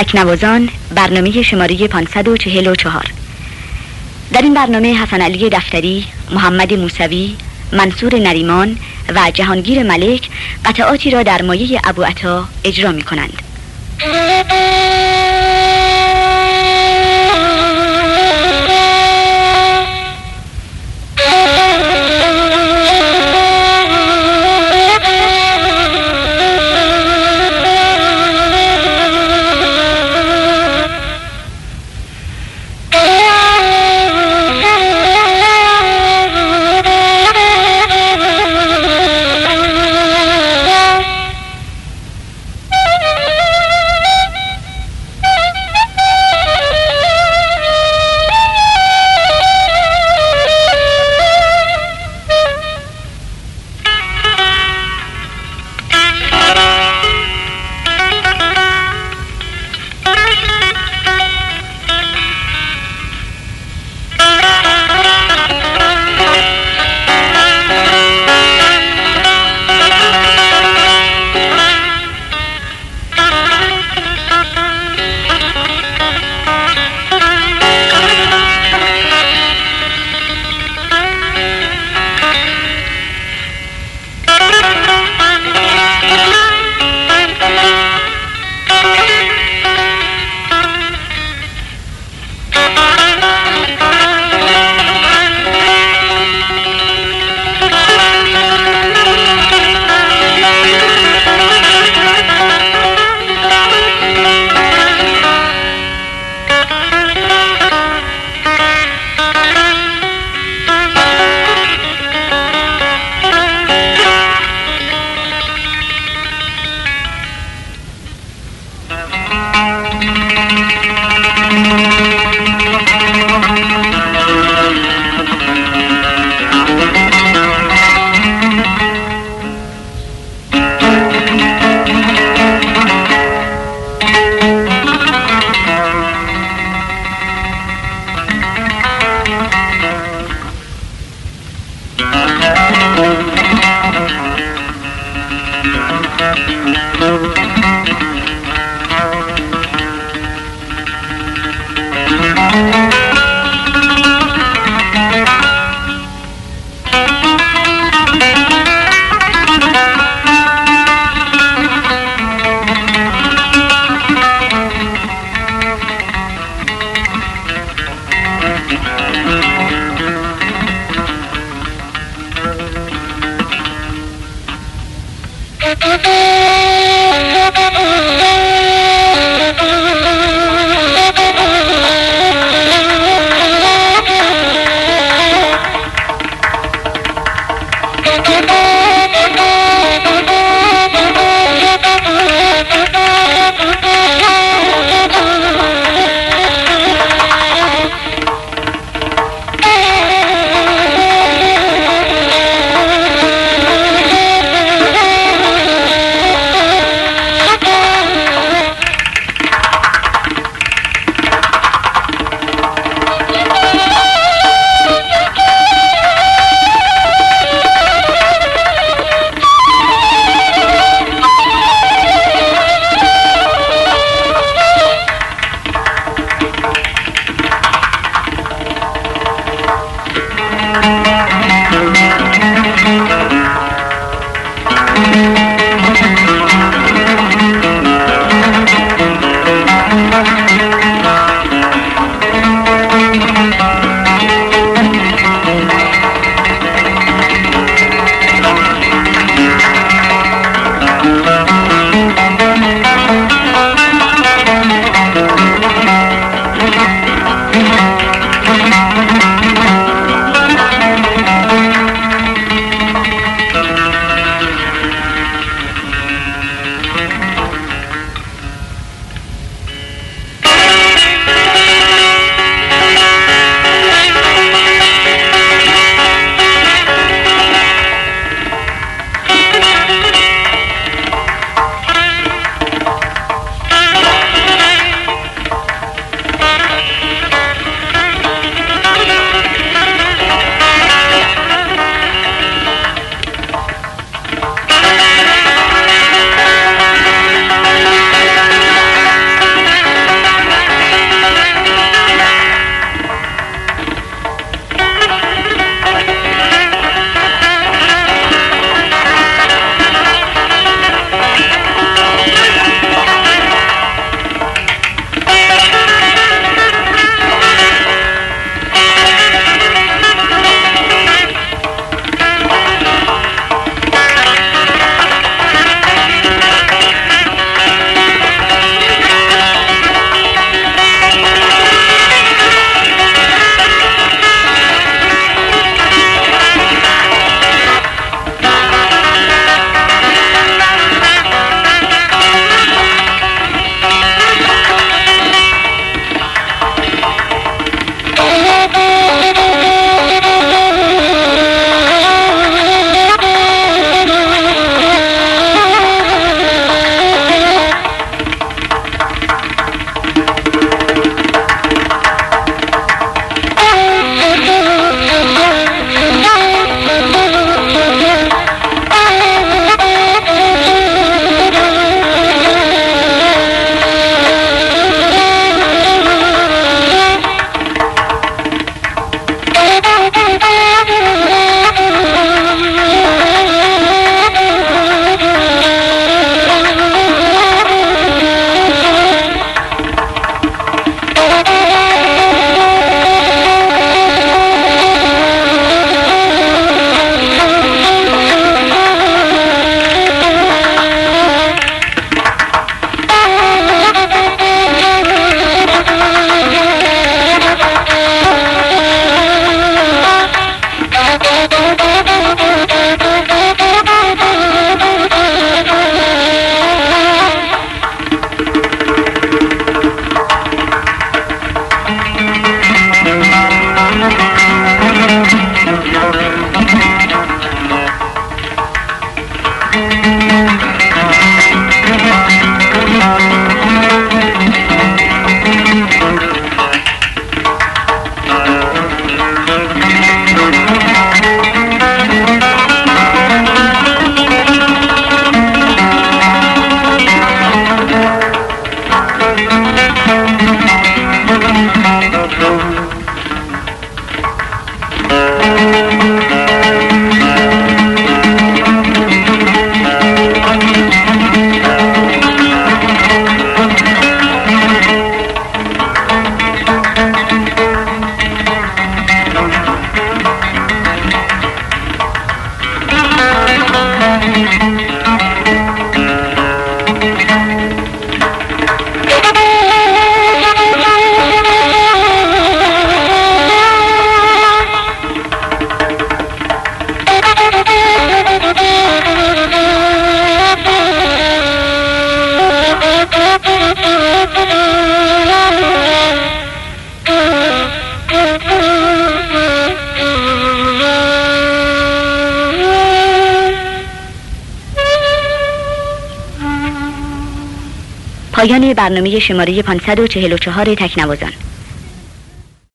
تکنوازان برنامه شماره 544 در این برنامه حسن علی دفتری، محمد موسوی، منصور نریمان و جهانگیر ملک قطعاتی را در مایه ابو عطا اجرا می کنند. Thank you. پایان برنامه شماره 544 تکنوازان.